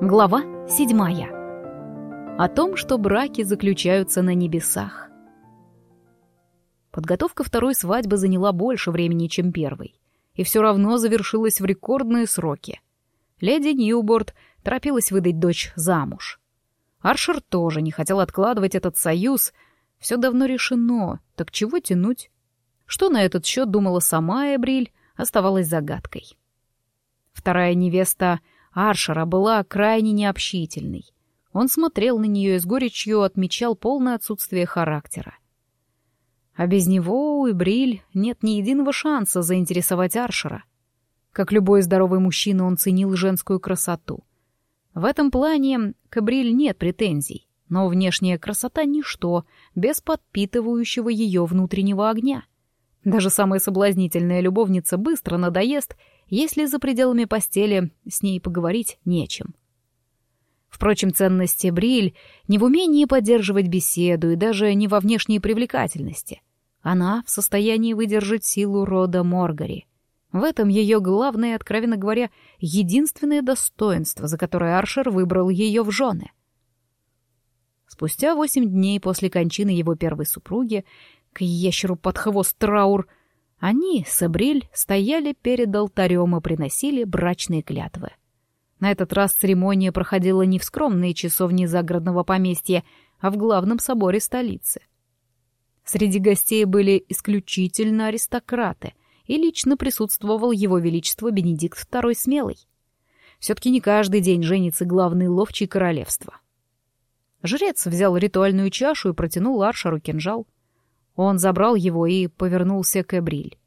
Глава седьмая. О том, что браки заключаются на небесах. Подготовка второй свадьбы заняла больше времени, чем первой, и все равно завершилась в рекордные сроки. Леди Ньюборд торопилась выдать дочь замуж. Аршер тоже не хотел откладывать этот союз. Все давно решено, так чего тянуть? Что на этот счет думала сама Эбриль, оставалось загадкой. Вторая невеста — Аршера была крайне необщительной. Он смотрел на нее и с горечью отмечал полное отсутствие характера. А без него у Эбриль нет ни единого шанса заинтересовать Аршера. Как любой здоровый мужчина, он ценил женскую красоту. В этом плане к Эбриль нет претензий, но внешняя красота — ничто, без подпитывающего ее внутреннего огня. Даже самая соблазнительная любовница быстро надоест — если за пределами постели с ней поговорить нечем. Впрочем, ценности Бриль не в умении поддерживать беседу и даже не во внешней привлекательности. Она в состоянии выдержать силу рода Моргари. В этом ее главное, откровенно говоря, единственное достоинство, за которое Аршер выбрал ее в жены. Спустя восемь дней после кончины его первой супруги, к ящеру под хвост траур, они с Эбриль стояли перед алтарем и приносили брачные клятвы. На этот раз церемония проходила не в скромные часовни загородного поместья, а в главном соборе столицы. Среди гостей были исключительно аристократы, и лично присутствовал его величество Бенедикт II Смелый. Все-таки не каждый день женится главный ловчий королевства. Жрец взял ритуальную чашу и протянул Аршару кинжал — он забрал его и повернулся к Эбриль.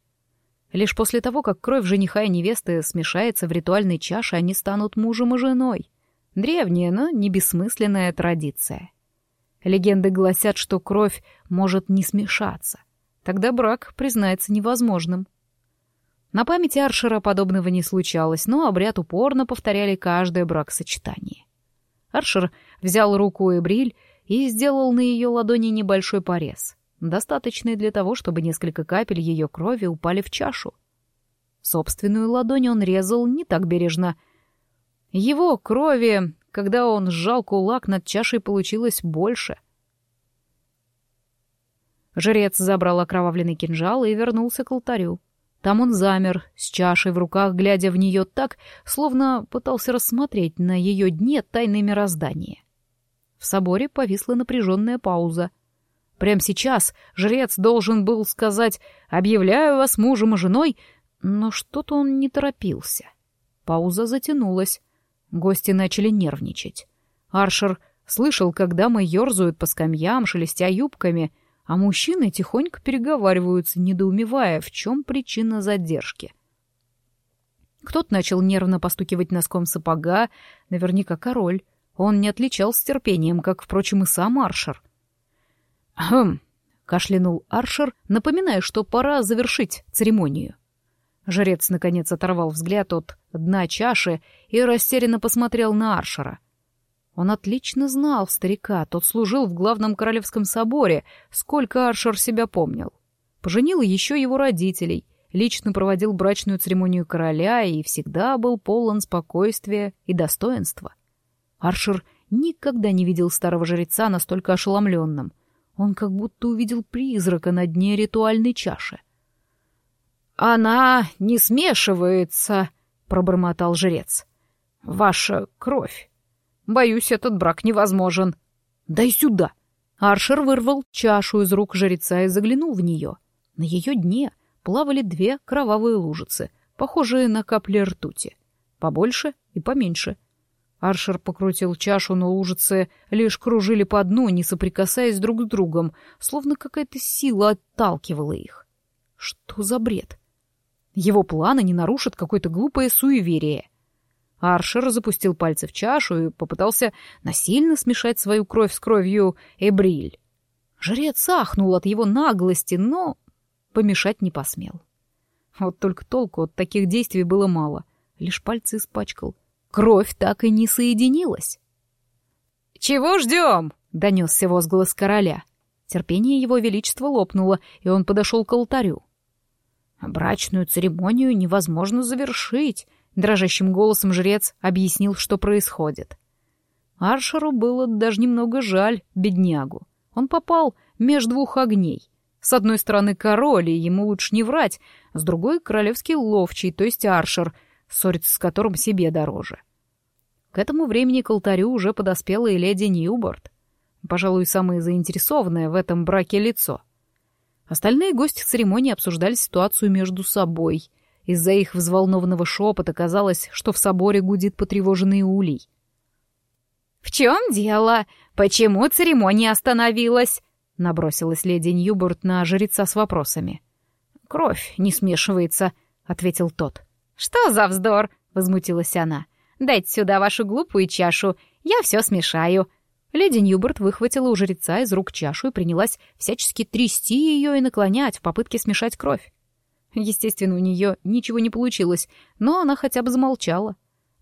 Лишь после того, как кровь жениха и невесты смешается в ритуальной чаше, они станут мужем и женой. Древняя, но не бессмысленная традиция. Легенды гласят, что кровь может не смешаться. Тогда брак признается невозможным. На памяти Аршера подобного не случалось, но обряд упорно повторяли каждое бракосочетание. Аршер взял руку Эбриль и сделал на ее ладони небольшой порез — достаточный для того, чтобы несколько капель ее крови упали в чашу. Собственную ладонь он резал не так бережно. Его крови, когда он сжал кулак над чашей, получилось больше. Жрец забрал окровавленный кинжал и вернулся к алтарю. Там он замер, с чашей в руках, глядя в нее так, словно пытался рассмотреть на ее дне тайны мироздания. В соборе повисла напряженная пауза — Прямо сейчас жрец должен был сказать «объявляю вас мужем и женой», но что-то он не торопился. Пауза затянулась. Гости начали нервничать. Аршер слышал, как дамы ерзают по скамьям, шелестя юбками, а мужчины тихонько переговариваются, недоумевая, в чем причина задержки. Кто-то начал нервно постукивать носком сапога, наверняка король. Он не отличался терпением, как, впрочем, и сам Аршер — «Хм», — кашлянул Аршер, напоминая, что пора завершить церемонию. Жрец, наконец, оторвал взгляд от дна чаши и растерянно посмотрел на Аршера. Он отлично знал старика, тот служил в главном королевском соборе, сколько Аршер себя помнил. Поженил еще его родителей, лично проводил брачную церемонию короля и всегда был полон спокойствия и достоинства. Аршер никогда не видел старого жреца настолько ошеломленным — он как будто увидел призрака на дне ритуальной чаши. «Она не смешивается», — пробормотал жрец. «Ваша кровь. Боюсь, этот брак невозможен. Дай сюда». Аршер вырвал чашу из рук жреца и заглянул в нее. На ее дне плавали две кровавые лужицы, похожие на капли ртути. Побольше и поменьше — Аршер покрутил чашу, но лужицы лишь кружили по дну, не соприкасаясь друг с другом, словно какая-то сила отталкивала их. Что за бред? Его планы не нарушат какое-то глупое суеверие. Аршер запустил пальцы в чашу и попытался насильно смешать свою кровь с кровью Эбриль. Жрец ахнул от его наглости, но помешать не посмел. Вот только толку от таких действий было мало. Лишь пальцы испачкал. Кровь так и не соединилась. «Чего ждем?» — донесся возглас короля. Терпение его величества лопнуло, и он подошел к алтарю. «Брачную церемонию невозможно завершить», — дрожащим голосом жрец объяснил, что происходит. Аршеру было даже немного жаль беднягу. Он попал между двух огней. С одной стороны король, и ему лучше не врать, с другой — королевский ловчий, то есть Аршер, ссориться с которым себе дороже. К этому времени к алтарю уже подоспела и леди Ньюборд. Пожалуй, самое заинтересованное в этом браке лицо. Остальные гости церемонии обсуждали ситуацию между собой. Из-за их взволнованного шепота казалось, что в соборе гудит потревоженный улей. «В чем дело? Почему церемония остановилась?» — набросилась леди Ньюборд на жреца с вопросами. «Кровь не смешивается», — ответил тот. «Что за вздор?» — возмутилась она. «Дайте сюда вашу глупую чашу, я все смешаю». Леди Ньюборд выхватила у жреца из рук чашу и принялась всячески трясти ее и наклонять в попытке смешать кровь. Естественно, у нее ничего не получилось, но она хотя бы замолчала.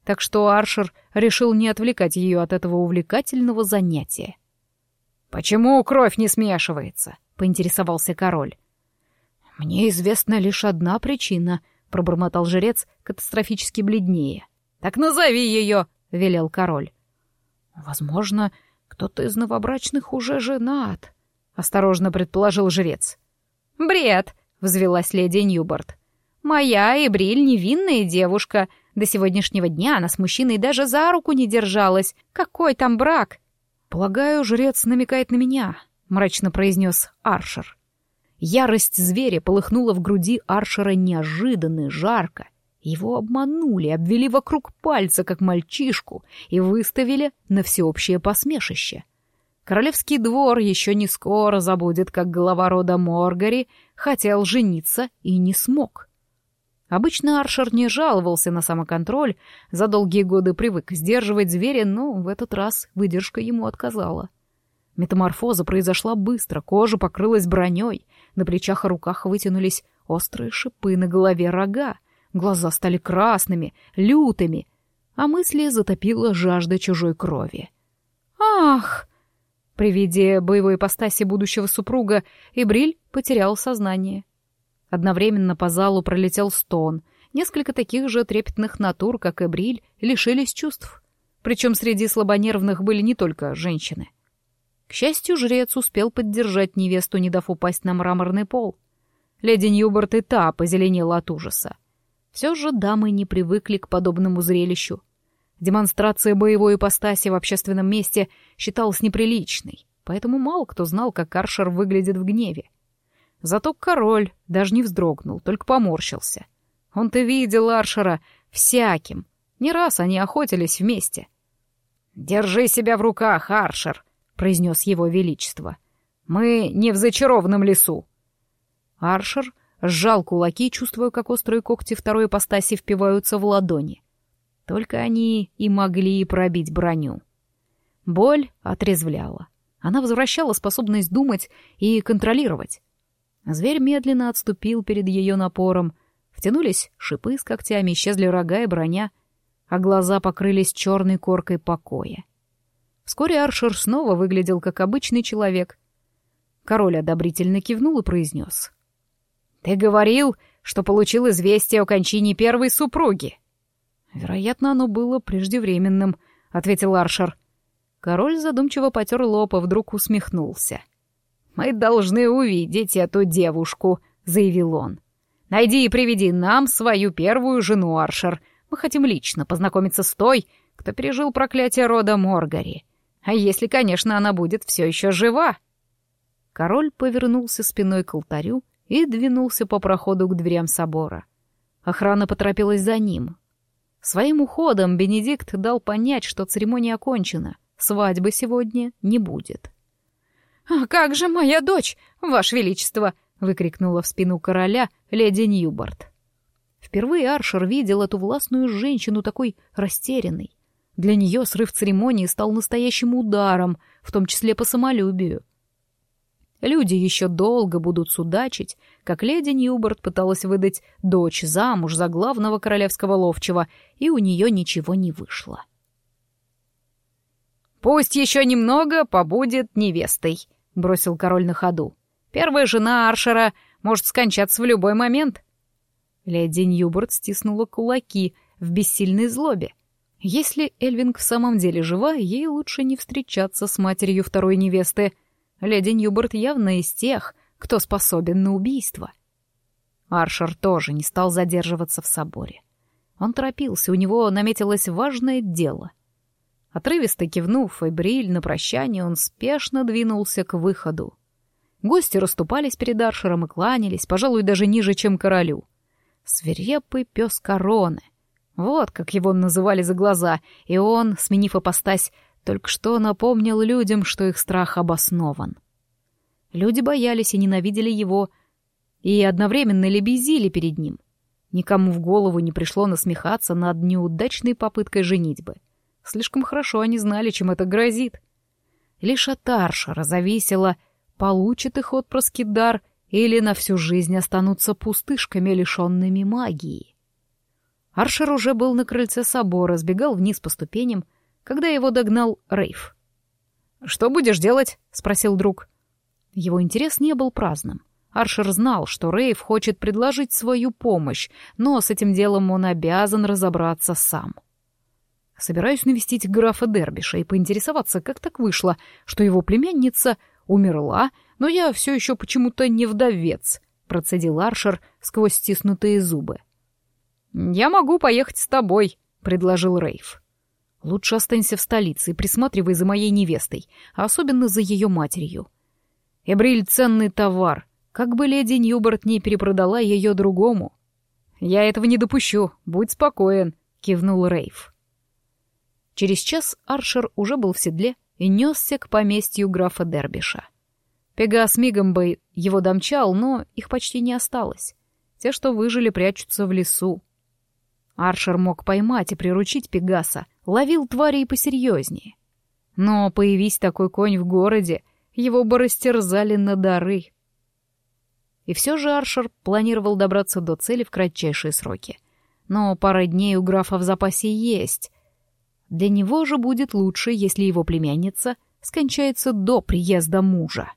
Так что Аршер решил не отвлекать ее от этого увлекательного занятия. «Почему кровь не смешивается?» — поинтересовался король. «Мне известна лишь одна причина», — пробормотал жрец, катастрофически бледнее. «Так назови ее!» — велел король. «Возможно, кто-то из новобрачных уже женат», — осторожно предположил жрец. «Бред!» — взвелась леди Ньюборд. «Моя Эбриль невинная девушка. До сегодняшнего дня она с мужчиной даже за руку не держалась. Какой там брак?» «Полагаю, жрец намекает на меня», — мрачно произнес Аршер. Ярость зверя полыхнула в груди Аршера неожиданно, жарко. Его обманули, обвели вокруг пальца, как мальчишку, и выставили на всеобщее посмешище. Королевский двор еще не скоро забудет, как глава рода Моргари хотел жениться и не смог. Обычно Аршер не жаловался на самоконтроль, за долгие годы привык сдерживать зверя, но в этот раз выдержка ему отказала. Метаморфоза произошла быстро, кожа покрылась броней, на плечах и руках вытянулись острые шипы, на голове рога, глаза стали красными, лютыми, а мысли затопила жажда чужой крови. «Ах!» При виде боевой ипостаси будущего супруга Ибриль потерял сознание. Одновременно по залу пролетел стон. Несколько таких же трепетных натур, как и Бриль, лишились чувств. Причем среди слабонервных были не только женщины. К счастью, жрец успел поддержать невесту, не дав упасть на мраморный пол. Леди Ньюборт и та позеленела от ужаса. Все же дамы не привыкли к подобному зрелищу. Демонстрация боевой ипостаси в общественном месте считалась неприличной, поэтому мало кто знал, как Аршер выглядит в гневе. Зато король даже не вздрогнул, только поморщился. Он-то видел Аршера всяким. Не раз они охотились вместе. «Держи себя в руках, Аршер», — произнес его величество. «Мы не в зачарованном лесу». Аршер сжал кулаки, чувствуя, как острые когти второй ипостаси впиваются в ладони. Только они и могли пробить броню. Боль отрезвляла. Она возвращала способность думать и контролировать. Зверь медленно отступил перед ее напором. Втянулись шипы с когтями, исчезли рога и броня, а глаза покрылись черной коркой покоя. Вскоре Аршер снова выглядел как обычный человек. Король одобрительно кивнул и произнес. «Ты говорил, что получил известие о кончине первой супруги». «Вероятно, оно было преждевременным», — ответил Аршер. Король задумчиво потер лоб, а вдруг усмехнулся. «Мы должны увидеть эту девушку», — заявил он. «Найди и приведи нам свою первую жену, Аршер. Мы хотим лично познакомиться с той, кто пережил проклятие рода Моргари. А если, конечно, она будет все еще жива». Король повернулся спиной к алтарю и двинулся по проходу к дверям собора. Охрана поторопилась за ним. Своим уходом Бенедикт дал понять, что церемония окончена, свадьбы сегодня не будет. «А как же моя дочь, Ваше Величество!» — выкрикнула в спину короля леди Ньюборд. Впервые Аршер видел эту властную женщину такой растерянной. Для нее срыв церемонии стал настоящим ударом, в том числе по самолюбию. Люди еще долго будут судачить, как леди Ньюборд пыталась выдать дочь замуж за главного королевского ловчего, и у нее ничего не вышло. «Пусть еще немного побудет невестой», — бросил король на ходу. «Первая жена Аршера может скончаться в любой момент». Леди Ньюборд стиснула кулаки в бессильной злобе. Если Эльвинг в самом деле жива, ей лучше не встречаться с матерью второй невесты. Леди Ньюборт явно из тех, кто способен на убийство. Аршер тоже не стал задерживаться в соборе. Он торопился, у него наметилось важное дело. Отрывисто кивнув Эбриль на прощание, он спешно двинулся к выходу. Гости расступались перед Аршером и кланялись, пожалуй, даже ниже, чем королю. Свирепый пес короны. Вот как его называли за глаза, и он, сменив опостась, только что напомнил людям, что их страх обоснован. Люди боялись и ненавидели его, и одновременно лебезили перед ним. Никому в голову не пришло насмехаться над неудачной попыткой женитьбы. Слишком хорошо они знали, чем это грозит. Лишь от Аршера получит их отпрыски дар или на всю жизнь останутся пустышками, лишенными магии. Аршер уже был на крыльце собора, сбегал вниз по ступеням, когда его догнал Рейв. «Что будешь делать?» — спросил друг. Его интерес не был праздным. Аршер знал, что Рейв хочет предложить свою помощь, но с этим делом он обязан разобраться сам. Собираюсь навестить графа Дербиша и поинтересоваться, как так вышло, что его племянница умерла, но я все еще почему-то не вдовец, процедил Аршер сквозь стиснутые зубы. «Я могу поехать с тобой», — предложил Рейв. «Лучше останься в столице и присматривай за моей невестой, а особенно за ее матерью. Эбриль — ценный товар, как бы леди Ньюборт не перепродала ее другому. «Я этого не допущу, будь спокоен», — кивнул Рейв. Через час Аршер уже был в седле и несся к поместью графа Дербиша. Пегас мигом бы его домчал, но их почти не осталось. Те, что выжили, прячутся в лесу. Аршер мог поймать и приручить Пегаса, ловил твари и посерьезнее. Но появись такой конь в городе, его бы растерзали на дары. И все же Аршер планировал добраться до цели в кратчайшие сроки. Но пара дней у графа в запасе есть. Для него же будет лучше, если его племянница скончается до приезда мужа.